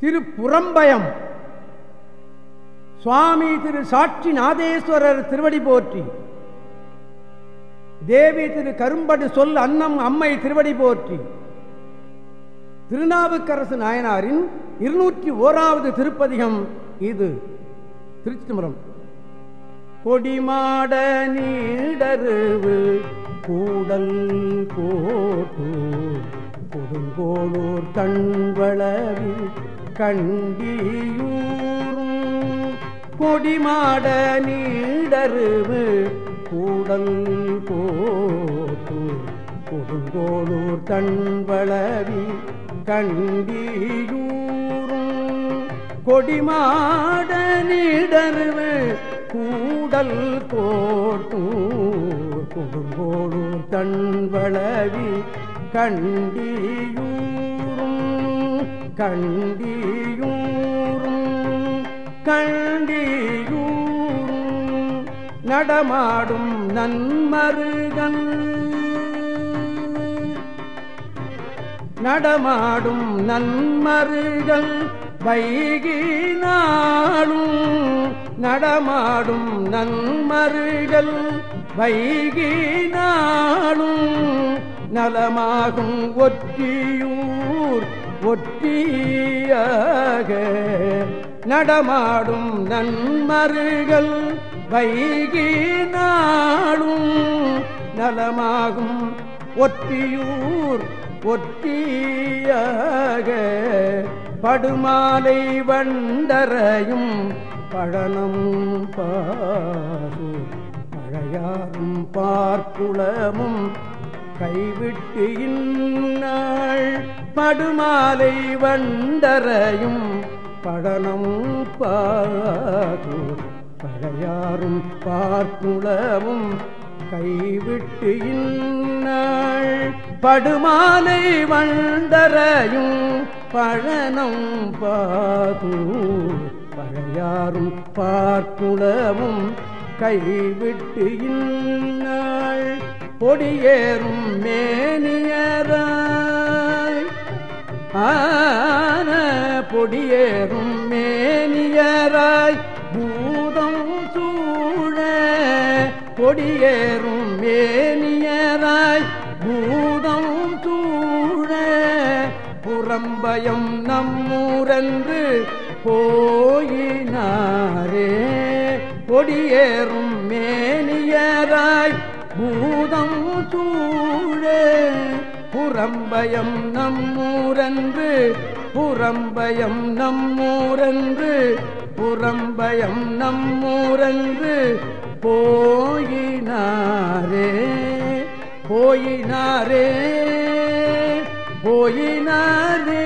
திரு புறம்பயம் சுவாமி திரு சாட்சி நாதேஸ்வரர் திருவடி போற்றி. தேவி திரு கரும்படு சொல் அன்னம் அம்மை திருவடி போற்றி. திருநாவுக்கரசு நாயனாரின் இருநூற்றி ஓராவது திருப்பதிகம் இது. திருச்சிதம்பரம். கொடிமாட நீடருவு கூடல் கோட்டு. கொடுங்கோளூர் கண்வளவி கண்டியூரும் கொடிமாட நீடருவு. கூடல் கோட்டு கொடுங்கோளூர் கண்வளவி கண்டியூரும் கொடிமாட நீடருவு. கூடல் கோட்டூர் கொடுங்கோளூர் தன்வளவி கண்டியூர் கண்டியூரும் கண்டியூரும் நடமாடும் நன்மருகன். நடமாடும் நன்மருகன் வைகினாளும் நடமாடும் நன்மருகல் வைகினாளும் நலமாகும் ஒற்றியூர் ஒட்டியாக நடமாடும் நன்மருகள் வைகி நாளும் நலமாகும். ஒற்றியூர் ஒற்றியாக படுமாலை வண்டரையும் பழனம் பாரு. மழையாரும் பார்க்குளமும் கைவிட்டு இந்நாள் படுமாலை வண்டரையும் படனம் பாரு பழையாரும் பார்க்குளமும் கைவிட்டு இந்நாள் படுமாலை வண்டரையும் பழனம் பாது. பழையாரும் பார்க்குளவும் கைவிட்டு இந்நாள் பொடியேறும் மேனியராய். ஆன பொடியேறும் மேனியராய். பூதம் சூழ பொடியேறும் மேனியராய். பூதம் சூழ புறம்பயம் நம்மூரன்று போயினாரே. கொடியேறும் மேனியராய். பூதம் சூழே புறம்பயம் நம்மூரன்று புறம்பயம் நம்மூரன்று புறம்பயம் நம்மூரன்று போயினாரே போயினாரே போயினாரே.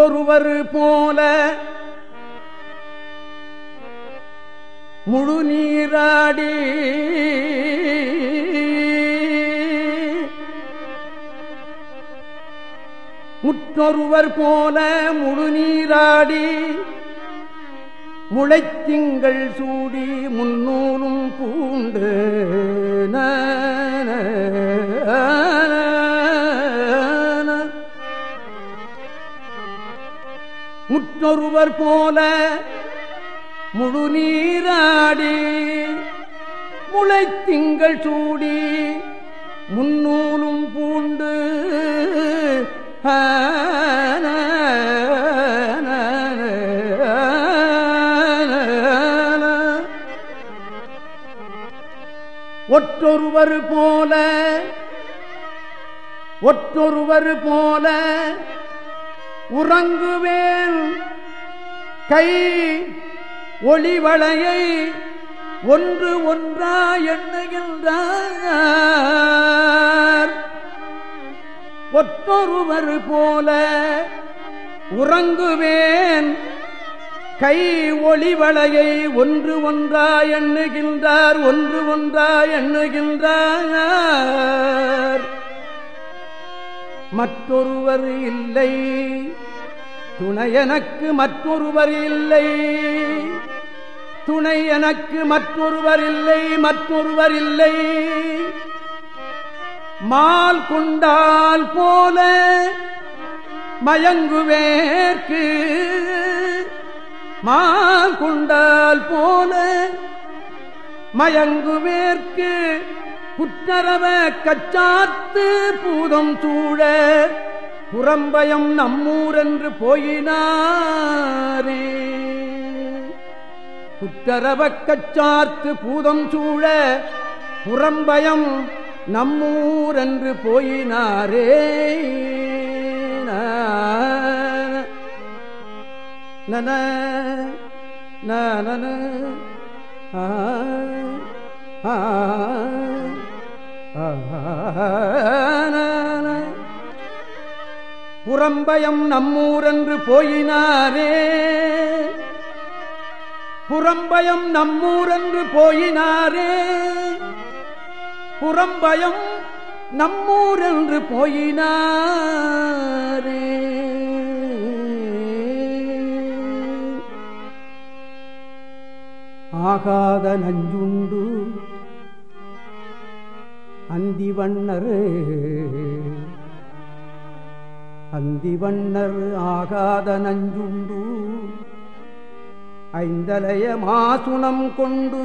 மற்றொருவர் போல முழு நீராடி முற்றொருவர் போல முழு நீராடி முளைத்திங்கள் சூடி முன்னூலும் பூண்டு முன்னொருவர் போல முழு நீராடி முளைத்திங்கள் சூடி முன்னூலும் பூண்டு. ஒற்றொருவர் போல ஒற்றொருவர் போல உறங்குவேன். கை ஒளிவளையை ஒன்று ஒன்றா எண்ணுகின்றார். ஒற்றொருவர் போல உறங்குவேன். கை ஒளிவளையை ஒன்று ஒன்றா எண்ணுகின்றார். ஒன்று ஒன்றா எண்ணுகின்றார். மற்றொருவர் இல்லை. துணை எனக்கு மற்றொருவர் இல்லை. துணை எனக்கு மற்றொருவர் இல்லை மற்றொருவர் இல்லை. மால் கொண்டால் போல மயங்குவேற்கு. மால் கொண்டால் போல மயங்குவேற்கு. குற்றரவ கச்சாத்து பூதம் சூழ புறம்பயம் நம்மூரென்று போயினாரே புத்தரவக்கச்சார்த்து பூதம் சூழ புறம்பயம் நம்மூரென்று போயினாரே நன நன ஆ புறம்பயம் நம்மூரென்று போயினாரே. புறம்பயம் நம்மூரென்று போயினாரே. புறம்பயம் நம்மூரென்று போயினாரே. ஆகாத நஞ்சுண்டு அந்திவண்ணரே. அந்திவண்ணர் ஆகாத நஞ்சுண்டு ஐந்தலைய மாசுணம் கொண்டு.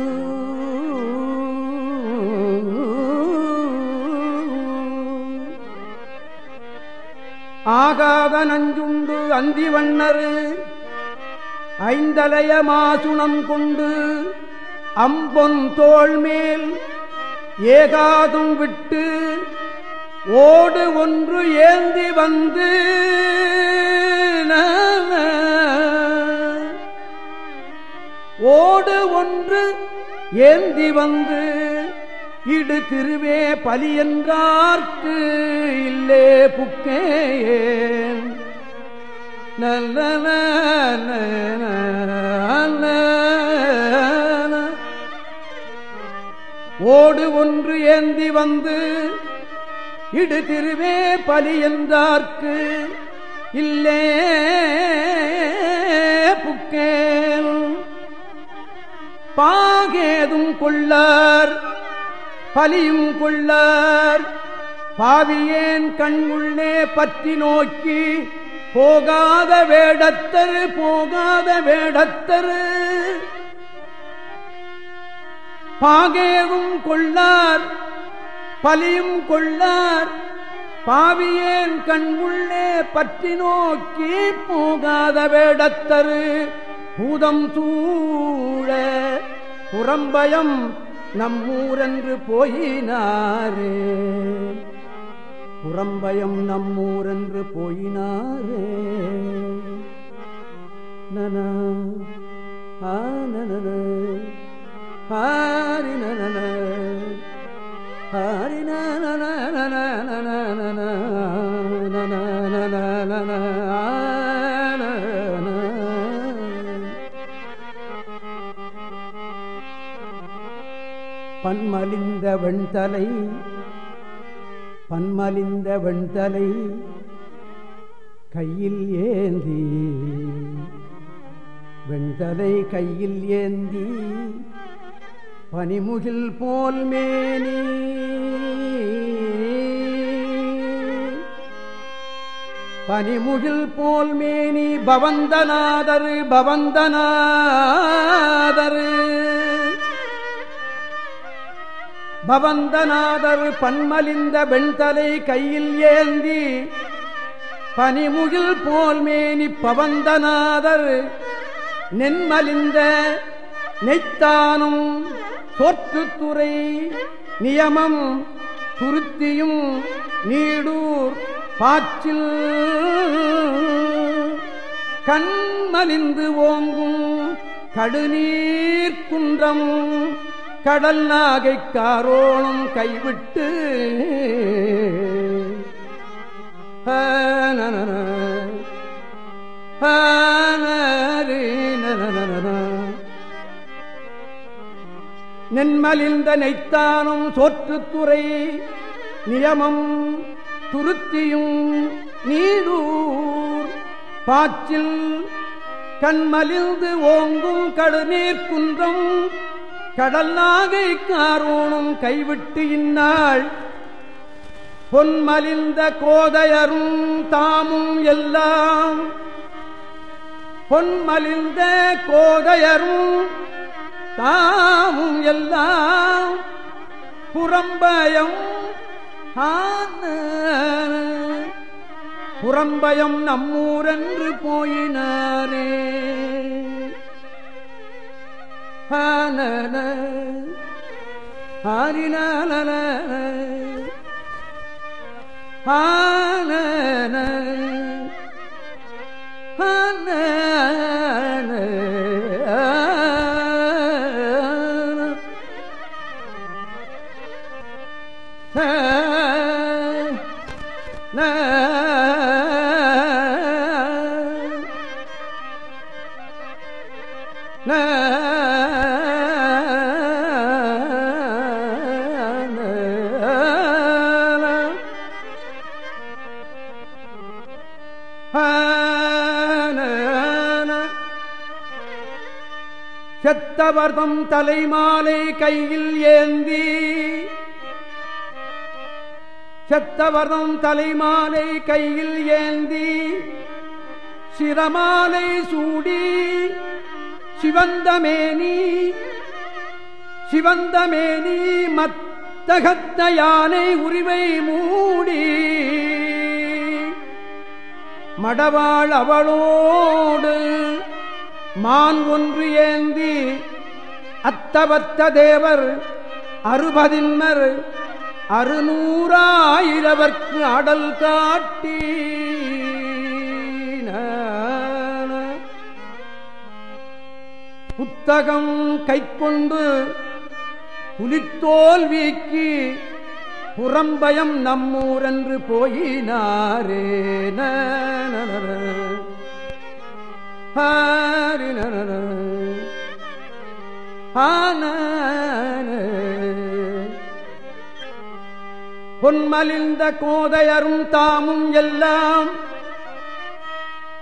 ஆகாத நஞ்சுண்டு அந்திவண்ணர் ஐந்தலைய மாசுணம் கொண்டு. அம்பொன் தோள்மேல் ஏகாதும் விட்டு ஓடு ஒன்று ஏந்தி வந்து ஓடு ஒன்று ஏந்தி வந்து இடு திருவே பலி என்றார்க்கு இல்லே புக்கேன் நல்ல ஓடு ஒன்று ஏந்தி வந்து இடு திருவே பலி என்றார்க்கு இல்லே புக்கேன் பாகேதும் கொள்ளார் பலியும் கொள்ளார். பாவியேன் கண் பற்றி நோக்கி போகாத வேடத்தரு போகாத வேடத்தரு. பாகேவும் கொள்ளார் பலியும் கொள்ளார். பாவியேன் கண் உள்ளே பற்றி நோக்கி போகாத வேடத்தரு. பூதம் சூழ புறம்பயம் நம்மூரென்று போயினாரே. புறம்பயம் நம்மூரென்று போயினாரே. நன ஆனன ஹாரி நன ஹாரி பன்மலிந்த வெண்தலை பன்மலிந்த வெண்தலை கையில் ஏந்தி வெண்தலை கையில் ஏந்தி பனிமுகில் போல் மேனி பனிமுகில் போல் மேனி பவந்தநாதரு பவந்தநாதரு. பவந்தநாதர் பன்மலிந்த வெண்தலை கையில் ஏந்தி பனிமுகில் போல் மேனி பவந்தநாதர். நென்மலிந்த நெய்த்தானும் சொற்றுத்துறை நியமம் துருத்தியும் நீடூர் பாச்சில் கண்மலிந்து ஓங்கும் கடுநீர் குன்றம் கடல் நாகை காரோணம் கைவிட்டு நென்மலிந்த நெய்த்தானும் சோற்றுத்துறை நியமம் துருத்தியும் நீடூர் பாச்சில் கண்மலிந்து ஓங்கும் கடுநீர் குன்றம் கடல் நாகை காரோணும் கைவிட்டு இந்நாள். பொன்மலிந்த கோதையரும் தாமும் எல்லாம். பொன்மலிந்த கோதையரும் தாமும் எல்லாம். புறம்பயம் புறம்பயம் நம்மூரென்று போயினாரே. ஆரினால ஆன செத்தவர்தம் தலைமாலை கையில் ஏந்தி செத்தவர்தம் தலைமாலை கையில் ஏந்தி சிரமாலை சூடி சிவந்தமேனி சிவந்தமேனி மத்தகத்த யானை உரிமை மூடி. மடவாள் அவளோடு மான் ஒன்று ஏந்தி அத்தவத்த தேவர் அறுபதின்மர் அறுநூறாயிரவர்க்கு அடல் காட்டி. புத்தகம் கைக்கொண்டு புலித்தோல் வீக்கி புறம்பயம் நம்மூரன்று போயினாரே. பொன்மலிந்த கோதையரும் தாமும் எல்லாம்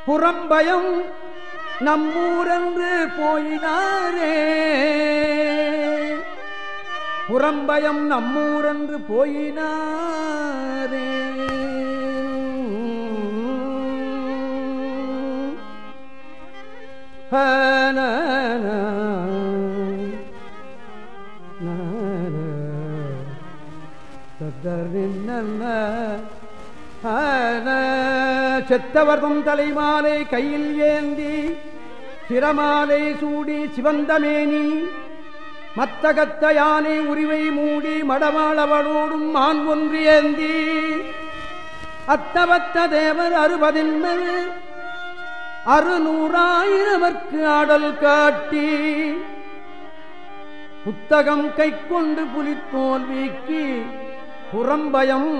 புறம்பயம் நம்மூரென்று போயினாரே. புறம்பயம் நம்மூரன்று போயினாரே. செத்தவர்தம் தலைமாலை கையில் ஏந்தி சிரமாலை சூடி சிவந்தமேனி மத்தகத்த யானை உரிவை மூடி மடவாளவளோடும் மான் ஒன்று ஏந்தி அத்தவத்த தேவர் அறுபதின்மர் அறுநூறாயிரவர்க்கு ஆடல் காட்டி புத்தகம் கை கொண்டு புலித்தோல் வீக்கி புறம்பயம்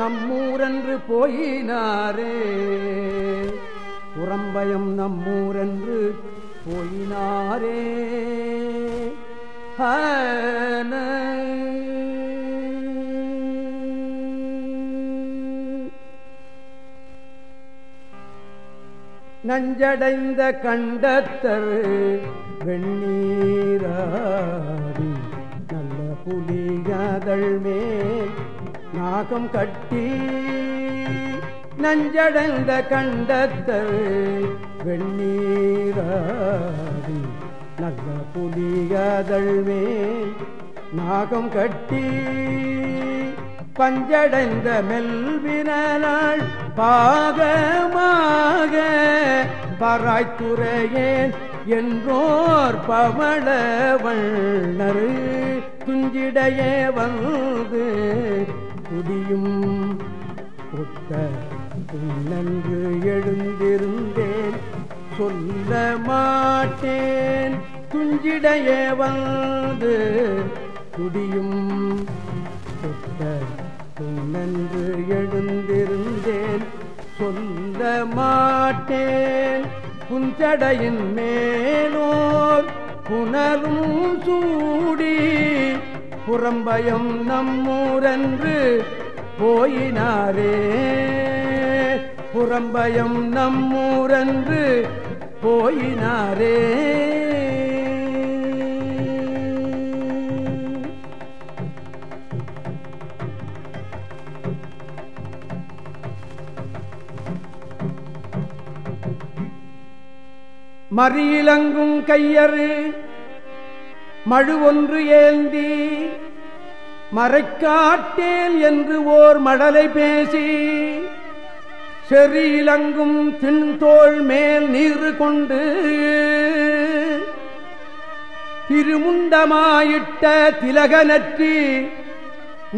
நம்மூரென்று போயினாரே. புறம்பயம் நம்மூரென்று போயினாரே. நஞ்சடைந்த கண்டத்தர் வெண்ணீராடி நல்ல புலியாதள் மேல் நாகம் கட்டி நஞ்சடைந்த கண்டத்தர் வெண்ணீராடி நல்ல புலிகாதள் நாகம் கட்டி பஞ்சடைந்த மெல்வினால் பாகமாக பராய்த்துறையேன் என்றோர் பவள வண்ணரு துஞ்சிடையே வந்து புதியும் ஒத்த நன்று எழுந்திருந்தேன். சொல்ல மாட்டேன். துஞ்சிடையே வந்து குடியும் நன்று எழுந்திருந்தேன். சொல்ல மாட்டேன். புஞ்சடையின் மேலோர் புனலும் சூடி புறம்பயம் நம்மூரன்று போயினாரே. புறம்பயம் நம்மூரன்று போயினாரே. மறியிலங்கும் கையறு மழு ஒன்று ஏந்தி மறைக்காட்டேல் என்று ஓர் மடலை பேசி செறியிலங்கும் தின்தோள் மேல் நீர் கொண்டு திருமுண்டமாயிட்ட திலகனற்றி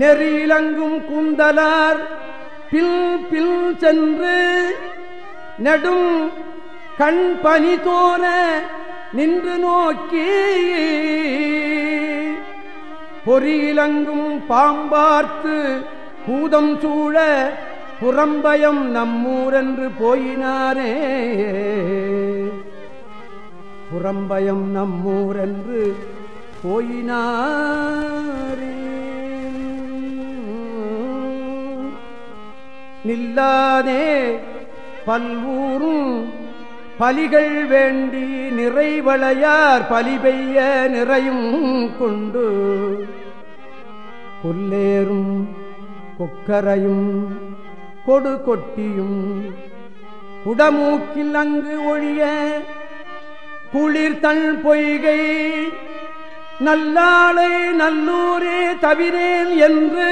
நெறியிலங்கும் கூந்தலார் பில் பில் சென்று நெடும் கண் பனி தோன நின்று நோக்கி பொறியிலங்கும் பாம்பார்த்து பூதம் சூழ புறம்பயம் நம்மூரென்று போயினாரே. புறம்பயம் நம்மூரென்று போயினாரே. நில்லாதே பல்வூரும் பலிகள் வேண்டி நிறைவளையார் பலி பெய்ய நிறையும் கொண்டு கொல்லேறும் கொக்கரையும் கொடு கொட்டியும். குடமூக்கில் அங்கு ஒழிய குளிர் தன் பொய்கை. நல்லாளை நல்லூரே தவிரேன் என்று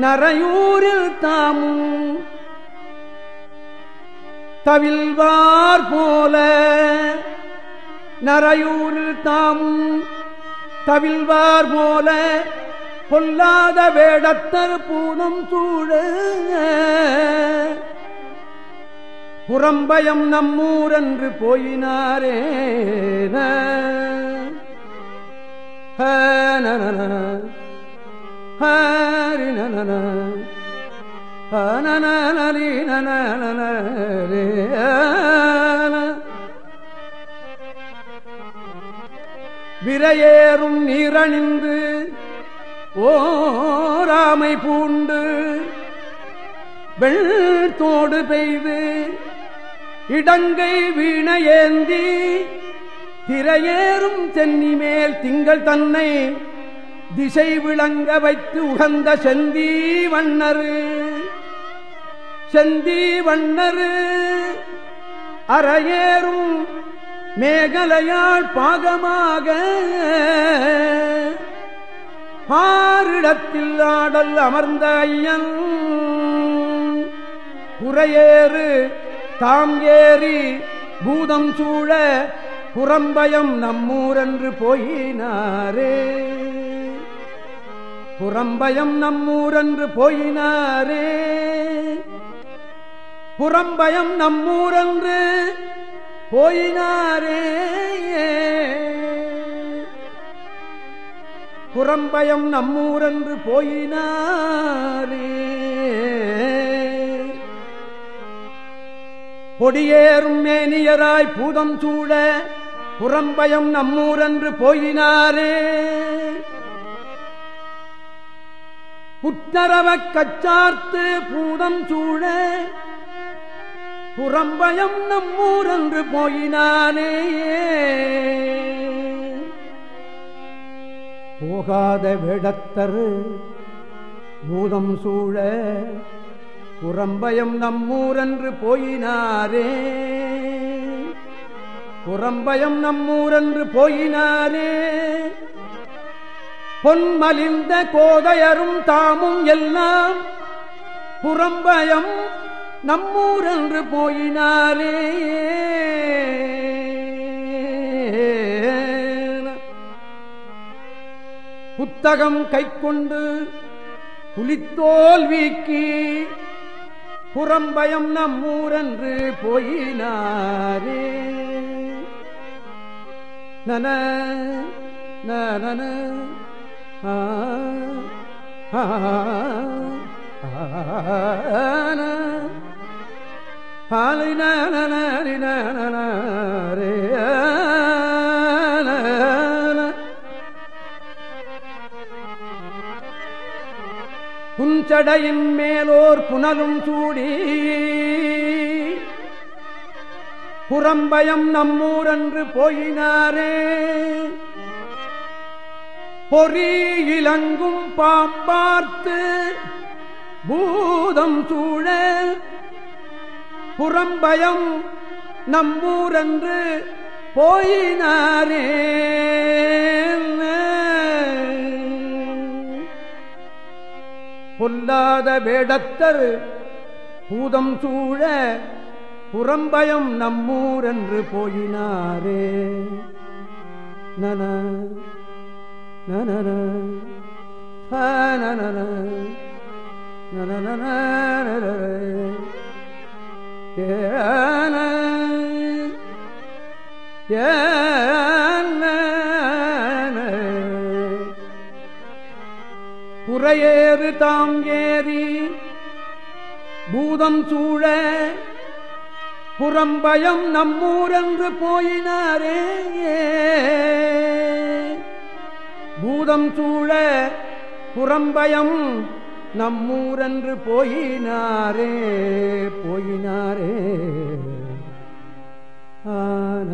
நரையூரில் தாமும். தவில்வார் போல நரையூரில் தாமும். தவில்வார் போல பொல்லாத வேடத்தர் பூனம் சூழ. புறம்பயம் நம்மூரென்று போயினாரே. ஹரி நன நனி நன விரையேறும் நீரணிந்து ஓராமை பூண்டு வெள்தோடு பெய்து இடங்கை வீணையேந்தி திரையேறும் சென்னி மேல் திங்கள் தன்னை திசை விளங்க வைத்து உகந்த செந்தி வண்ணரு செந்தி வண்ணரு அறையேறும் மேகலையாள் பாகமாக ஆறிடத்தில் ஆடல் அமர்ந்த ஐயன். புறையேறு தாம் ஏறி பூதம் சூழ புறம்பயம் நம்மூரென்று போயினாரே. புறம்பயம் நம்மூரென்று போயினாரே. புறம்பயம் நம்மூரென்று போயினாரே. புறம்பயம் நம்மூரென்று போயினாரே. பொடியேறும் மேனியராய் பூதம் சூழ புறம்பயம் நம்மூரென்று போயினாரே. புத்தரவக் கச்சார்த்து பூதம் சூழ புறம்பயம் நம்மூரென்று போயினானே போகாத வேடத்தரு பூதம் சூழ புறம்பயம் நம்மூரன்று போயினாரே. புறம்பயம் நம்மூரன்று போயினாரே. பொன்மலிந்த கோதையரும் தாமும் எல்லாம் புறம்பயம் நம்மூரன்று போயினாரே. புத்தகம் கை கொண்டு புலித்தோல் வீக்கி புறம்பயம் நம்மூரன்று போயினாரே. நன நன ஆலை நே புன்சடையின் மேலோர் புனலும் சூடி. புறம்பயம் நம்மூரன்று போயினாரே. பொறி இலங்கும் பாம்பார்த்து பூதம் சூழ. புறம்பயம் நம்மூரன்று போயினாரே. பொல்லாத வேடத்தர் பூதம் சூழ புறம்பயம் நம்மூர் என்று போயினாரே நன நன நன புறையேறு தாம் ஏறி பூதம் சூழ புறம்பயம் நம்மூரென்று போயினாரே. பூதம் சூழ புறம்பயம் நம்மூரென்று போயினாரே போயினாரே. ஆன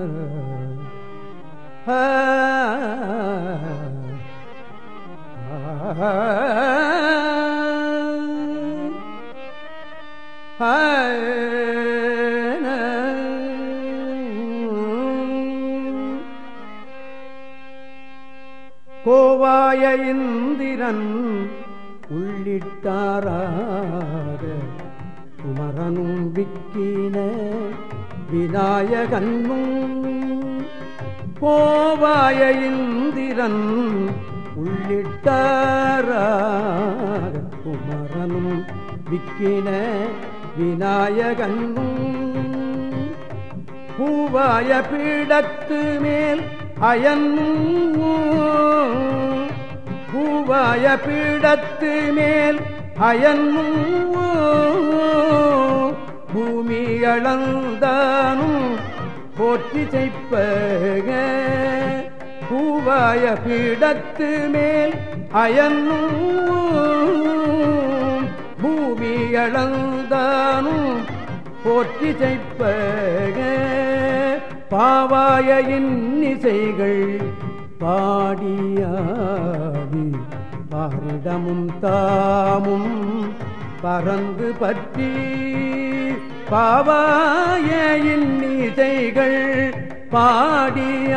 இந்திரன் உள்ளிட்டாராக குமரனும் விக்கின விநாயகன்னும் கோவாய இந்திரன் உள்ளிட்டாராக குமரனும் விக்கின விநாயகன்னும் பூவாய பீடத்து மேல் அயன் பூவாய பீடத்து மேல் அயன்னும் பூமி அளந்தானும் போற்றி செய்ப்பக. பூவாய பீடத்து மேல் அயன்னும் பூமி அளந்தானும் போற்றி செய்ப்பக. பாவாய இன்னிசைகள் பாடியாடி பாரிடமும் தாமும் பறந்து பற்றி பாவாயின் இன்னிசைகள் பாடியாடி.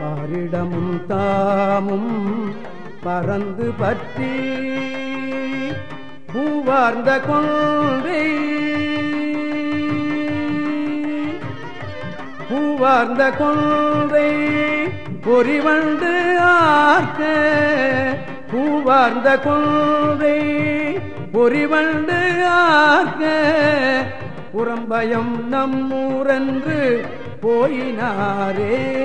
பாரிடமும் தாமும் பறந்து பற்றி பூவார்ந்த கொன்றை பூவார்ந்த கொன்றை பொறிவண்டு ஆர்க்க. பூவார்ந்த கொன்றை பொறிவண்டு ஆர்க்க. புறம்பயம் நம்மூரன்று போயினாரே.